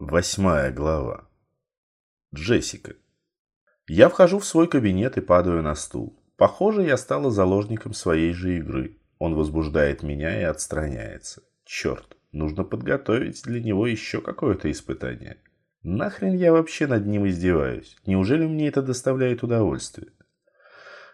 Восьмая глава. Джессика. Я вхожу в свой кабинет и падаю на стул. Похоже, я стала заложником своей же игры. Он возбуждает меня и отстраняется. Черт, нужно подготовить для него еще какое-то испытание. Нахрен я вообще над ним издеваюсь? Неужели мне это доставляет удовольствие?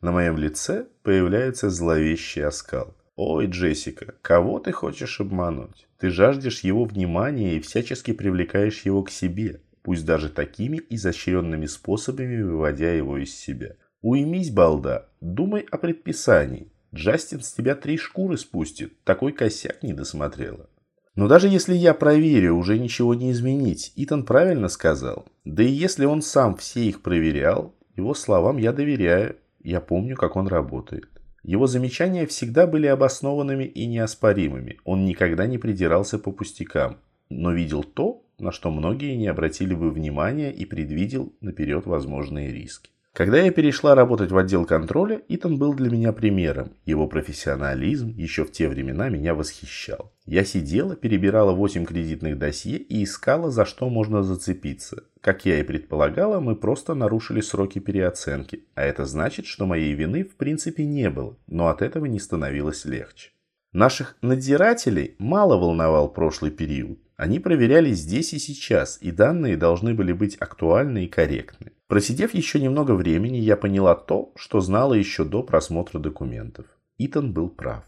На моем лице появляется зловещий оскал. Ой, Джессика, кого ты хочешь обмануть? Ты жаждешь его внимания и всячески привлекаешь его к себе, пусть даже такими изощренными способами выводя его из себя. Уймись, балда, думай о предписании. Джастин с тебя три шкуры спустит, такой косяк не досмотрела. Но даже если я проверю, уже ничего не изменить. Итан правильно сказал. Да и если он сам все их проверял, его словам я доверяю. Я помню, как он работает. Его замечания всегда были обоснованными и неоспоримыми. Он никогда не придирался по пустякам, но видел то, на что многие не обратили бы внимания и предвидел наперед возможные риски. Когда я перешла работать в отдел контроля, Итан был для меня примером. Его профессионализм еще в те времена меня восхищал. Я сидела, перебирала 8 кредитных досье и искала, за что можно зацепиться. Как я и предполагала, мы просто нарушили сроки переоценки, а это значит, что моей вины в принципе не было, но от этого не становилось легче. Наших надзирателей мало волновал прошлый период. Они проверяли здесь и сейчас, и данные должны были быть актуальны и корректны. Просидев еще немного времени, я поняла то, что знала еще до просмотра документов. Итан был прав.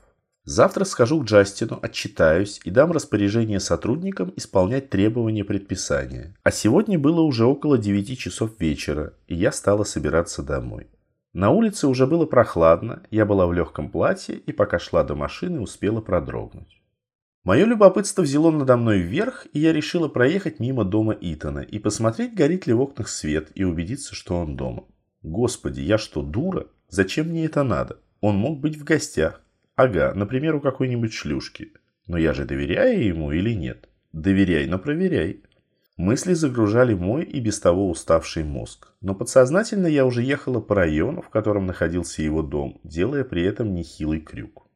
Завтра схожу к Джастину, отчитаюсь и дам распоряжение сотрудникам исполнять требования предписания. А сегодня было уже около 9 часов вечера, и я стала собираться домой. На улице уже было прохладно, я была в легком платье и пока шла до машины, успела продрогнуть. Мое любопытство взяло надо мной вверх, и я решила проехать мимо дома Итана и посмотреть, горит ли в окнах свет, и убедиться, что он дома. Господи, я что, дура? Зачем мне это надо? Он мог быть в гостях. Ага, например, у какой-нибудь шлюшки. Но я же доверяю ему или нет? Доверяй, но проверяй. Мысли загружали мой и без того уставший мозг. Но подсознательно я уже ехала по району, в котором находился его дом, делая при этом нехилый крюк.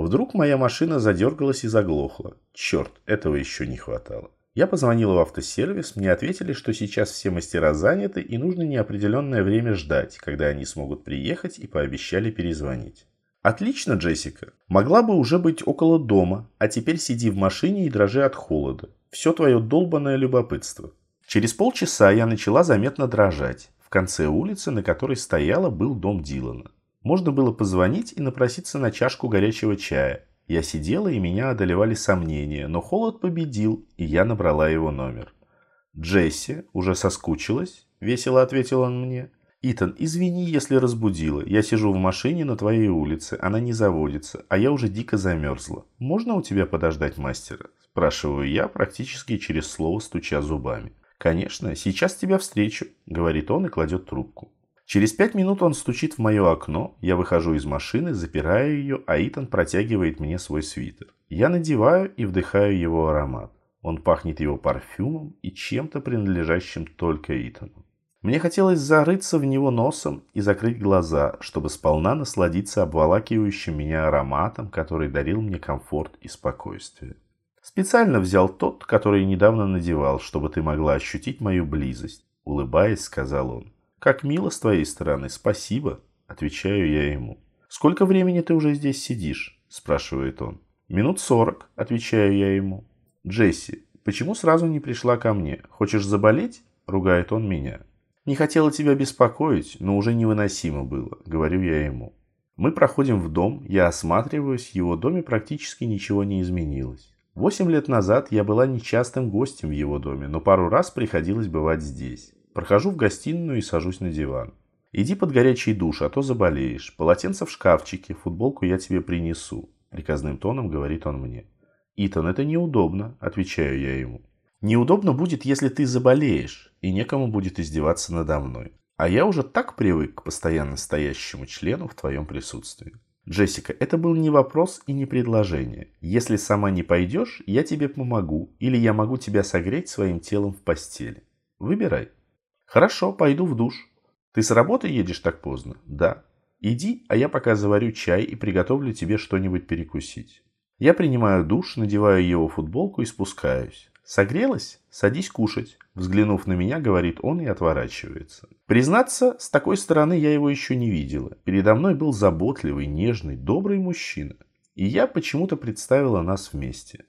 Вдруг моя машина задергалась и заглохла. Черт, этого еще не хватало. Я позвонила в автосервис, мне ответили, что сейчас все мастера заняты и нужно неопределенное время ждать, когда они смогут приехать и пообещали перезвонить. Отлично, Джессика. Могла бы уже быть около дома, а теперь сиди в машине и дрожи от холода. Все твое долбанное любопытство. Через полчаса я начала заметно дрожать. В конце улицы, на которой стояла, был дом Дилана. Можно было позвонить и напроситься на чашку горячего чая. Я сидела, и меня одолевали сомнения, но холод победил, и я набрала его номер. «Джесси, уже соскучилась?» – весело ответил он мне. «Итан, извини, если разбудила. Я сижу в машине на твоей улице, она не заводится, а я уже дико замерзла. Можно у тебя подождать мастера?» – спрашиваю я, практически через слово стуча зубами. «Конечно, сейчас тебя встречу», – говорит он и кладет трубку. Через пять минут он стучит в мое окно, я выхожу из машины, запираю ее, а Итан протягивает мне свой свитер. Я надеваю и вдыхаю его аромат. Он пахнет его парфюмом и чем-то принадлежащим только Итану. Мне хотелось зарыться в него носом и закрыть глаза, чтобы сполна насладиться обволакивающим меня ароматом, который дарил мне комфорт и спокойствие. Специально взял тот, который недавно надевал, чтобы ты могла ощутить мою близость, улыбаясь, сказал он. «Как мило с твоей стороны, спасибо», – отвечаю я ему. «Сколько времени ты уже здесь сидишь?» – спрашивает он. «Минут сорок», – отвечаю я ему. «Джесси, почему сразу не пришла ко мне? Хочешь заболеть?» – ругает он меня. «Не хотела тебя беспокоить, но уже невыносимо было», – говорю я ему. Мы проходим в дом, я осматриваюсь, в его доме практически ничего не изменилось. Восемь лет назад я была нечастым гостем в его доме, но пару раз приходилось бывать здесь. Прохожу в гостиную и сажусь на диван. Иди под горячий душ, а то заболеешь. Полотенце в шкафчике, футболку я тебе принесу. Приказным тоном говорит он мне. Итан, это неудобно, отвечаю я ему. Неудобно будет, если ты заболеешь, и некому будет издеваться надо мной. А я уже так привык к постоянно стоящему члену в твоем присутствии. Джессика, это был не вопрос и не предложение. Если сама не пойдешь, я тебе помогу, или я могу тебя согреть своим телом в постели. Выбирай. Хорошо, пойду в душ. Ты с работы едешь так поздно? Да. Иди, а я пока заварю чай и приготовлю тебе что-нибудь перекусить. Я принимаю душ, надеваю его футболку и спускаюсь. Согрелась? Садись кушать. Взглянув на меня, говорит он и отворачивается. Признаться, с такой стороны я его еще не видела. Передо мной был заботливый, нежный, добрый мужчина. И я почему-то представила нас вместе.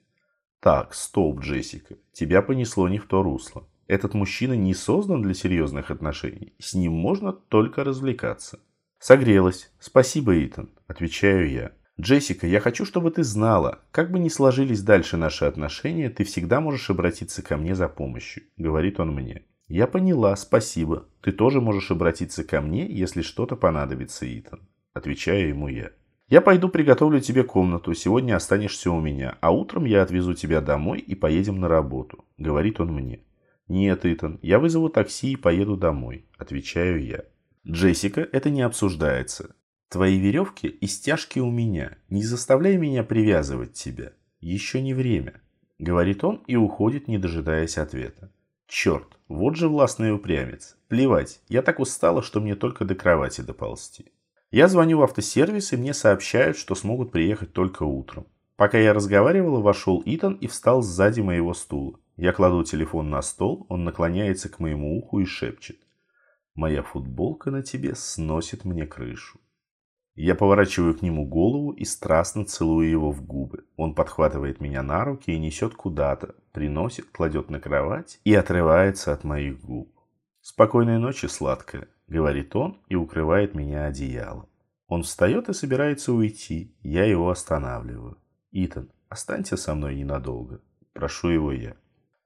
Так, стоп, Джессика, тебя понесло не в то русло. Этот мужчина не создан для серьезных отношений. С ним можно только развлекаться. Согрелась. Спасибо, Итан, отвечаю я. Джессика, я хочу, чтобы ты знала, как бы ни сложились дальше наши отношения, ты всегда можешь обратиться ко мне за помощью, говорит он мне. Я поняла, спасибо. Ты тоже можешь обратиться ко мне, если что-то понадобится, Итан. Отвечаю ему я. Я пойду приготовлю тебе комнату, сегодня останешься у меня, а утром я отвезу тебя домой и поедем на работу, говорит он мне. Нет, Итан, я вызову такси и поеду домой, отвечаю я. Джессика, это не обсуждается. Твои веревки и стяжки у меня. Не заставляй меня привязывать тебя. Еще не время. Говорит он и уходит, не дожидаясь ответа. Черт, вот же властный упрямец. Плевать, я так устала, что мне только до кровати доползти. Я звоню в автосервис, и мне сообщают, что смогут приехать только утром. Пока я разговаривала, вошел Итан и встал сзади моего стула. Я кладу телефон на стол, он наклоняется к моему уху и шепчет. «Моя футболка на тебе сносит мне крышу». Я поворачиваю к нему голову и страстно целую его в губы. Он подхватывает меня на руки и несет куда-то, приносит, кладет на кровать и отрывается от моих губ. «Спокойной ночи, сладкая», — говорит он и укрывает меня одеялом. Он встает и собирается уйти. Я его останавливаю. «Итан, останься со мной ненадолго», — прошу его я.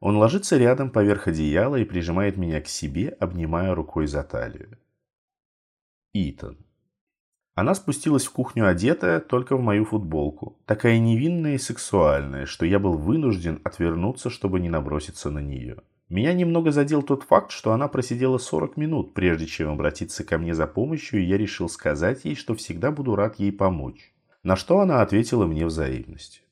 Он ложится рядом поверх одеяла и прижимает меня к себе, обнимая рукой за талию. Итан. Она спустилась в кухню одетая только в мою футболку, такая невинная и сексуальная, что я был вынужден отвернуться, чтобы не наброситься на нее. Меня немного задел тот факт, что она просидела 40 минут, прежде чем обратиться ко мне за помощью, и я решил сказать ей, что всегда буду рад ей помочь. На что она ответила мне взаимностью.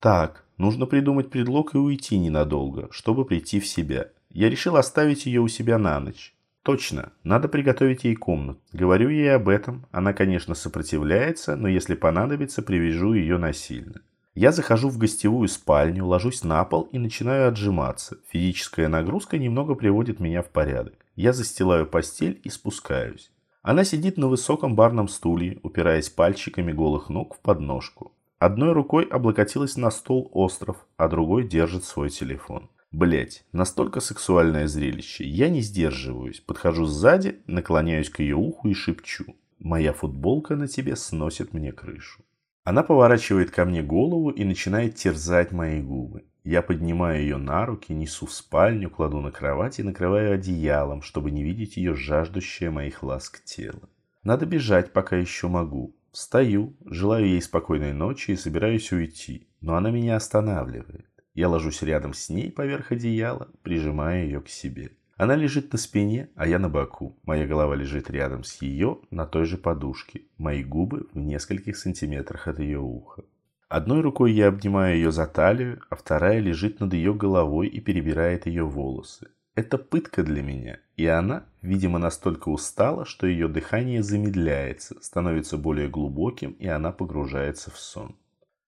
Так, нужно придумать предлог и уйти ненадолго, чтобы прийти в себя. Я решил оставить ее у себя на ночь. Точно, надо приготовить ей комнату. Говорю ей об этом. Она, конечно, сопротивляется, но если понадобится, привяжу ее насильно. Я захожу в гостевую спальню, ложусь на пол и начинаю отжиматься. Физическая нагрузка немного приводит меня в порядок. Я застилаю постель и спускаюсь. Она сидит на высоком барном стуле, упираясь пальчиками голых ног в подножку. Одной рукой облокотилась на стол остров, а другой держит свой телефон. Блять, настолько сексуальное зрелище. Я не сдерживаюсь, подхожу сзади, наклоняюсь к ее уху и шепчу. Моя футболка на тебе сносит мне крышу. Она поворачивает ко мне голову и начинает терзать мои губы. Я поднимаю ее на руки, несу в спальню, кладу на кровать и накрываю одеялом, чтобы не видеть ее жаждущее моих ласк тело. Надо бежать, пока еще могу. Встаю, желаю ей спокойной ночи и собираюсь уйти, но она меня останавливает. Я ложусь рядом с ней поверх одеяла, прижимая ее к себе. Она лежит на спине, а я на боку. Моя голова лежит рядом с ее на той же подушке. Мои губы в нескольких сантиметрах от ее уха. Одной рукой я обнимаю ее за талию, а вторая лежит над ее головой и перебирает ее волосы. Это пытка для меня, и она, видимо, настолько устала, что ее дыхание замедляется, становится более глубоким, и она погружается в сон.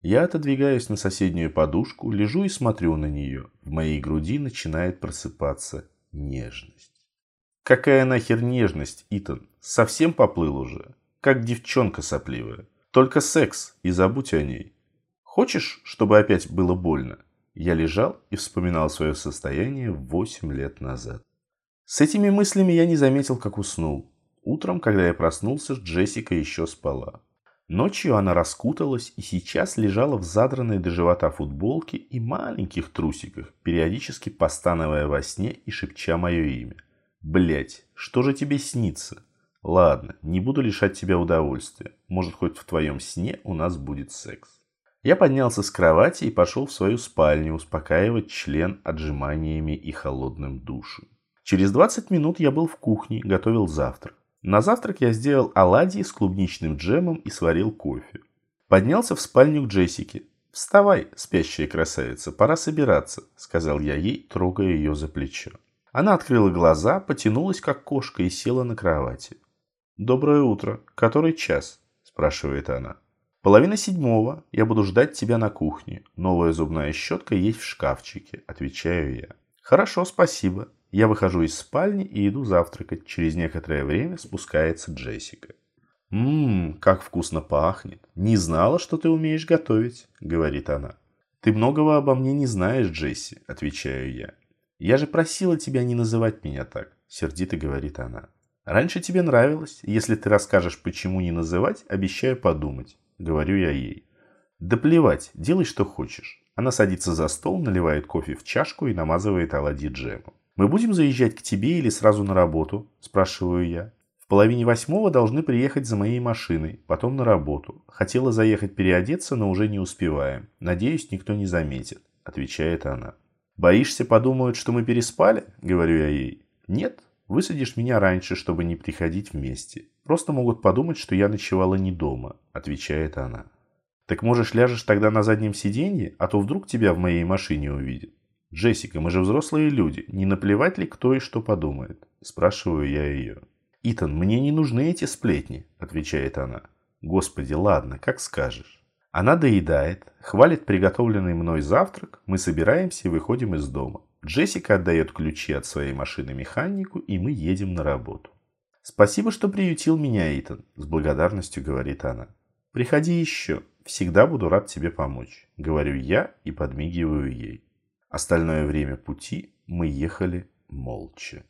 Я отодвигаюсь на соседнюю подушку, лежу и смотрю на нее. В моей груди начинает просыпаться нежность. Какая нахер нежность, Итан? Совсем поплыл уже? Как девчонка сопливая. Только секс, и забудь о ней. Хочешь, чтобы опять было больно? Я лежал и вспоминал свое состояние 8 лет назад. С этими мыслями я не заметил, как уснул. Утром, когда я проснулся, Джессика еще спала. Ночью она раскуталась и сейчас лежала в задранной до живота футболке и маленьких трусиках, периодически постановая во сне и шепча мое имя. Блять, что же тебе снится? Ладно, не буду лишать тебя удовольствия. Может, хоть в твоем сне у нас будет секс. Я поднялся с кровати и пошел в свою спальню успокаивать член отжиманиями и холодным душем. Через 20 минут я был в кухне, готовил завтрак. На завтрак я сделал оладьи с клубничным джемом и сварил кофе. Поднялся в спальню к Джессике. «Вставай, спящая красавица, пора собираться», — сказал я ей, трогая ее за плечо. Она открыла глаза, потянулась как кошка и села на кровати. «Доброе утро. Который час?» – спрашивает она. Половина седьмого. Я буду ждать тебя на кухне. Новая зубная щетка есть в шкафчике, отвечаю я. Хорошо, спасибо. Я выхожу из спальни и иду завтракать. Через некоторое время спускается Джессика. «Ммм, как вкусно пахнет. Не знала, что ты умеешь готовить», — говорит она. «Ты многого обо мне не знаешь, Джесси», — отвечаю я. «Я же просила тебя не называть меня так», — сердито говорит она. «Раньше тебе нравилось. Если ты расскажешь, почему не называть, обещаю подумать», — говорю я ей. «Да плевать, делай, что хочешь». Она садится за стол, наливает кофе в чашку и намазывает оладьи джемом. «Мы будем заезжать к тебе или сразу на работу?» – спрашиваю я. «В половине восьмого должны приехать за моей машиной, потом на работу. Хотела заехать переодеться, но уже не успеваем. Надеюсь, никто не заметит», – отвечает она. «Боишься, подумают, что мы переспали?» – говорю я ей. «Нет, высадишь меня раньше, чтобы не приходить вместе. Просто могут подумать, что я ночевала не дома», – отвечает она. «Так можешь ляжешь тогда на заднем сиденье, а то вдруг тебя в моей машине увидят». «Джессика, мы же взрослые люди, не наплевать ли кто и что подумает?» Спрашиваю я ее. «Итан, мне не нужны эти сплетни», – отвечает она. «Господи, ладно, как скажешь». Она доедает, хвалит приготовленный мной завтрак, мы собираемся и выходим из дома. Джессика отдает ключи от своей машины механику, и мы едем на работу. «Спасибо, что приютил меня, Итан», – с благодарностью говорит она. «Приходи еще, всегда буду рад тебе помочь», – говорю я и подмигиваю ей. Остальное время пути мы ехали молча.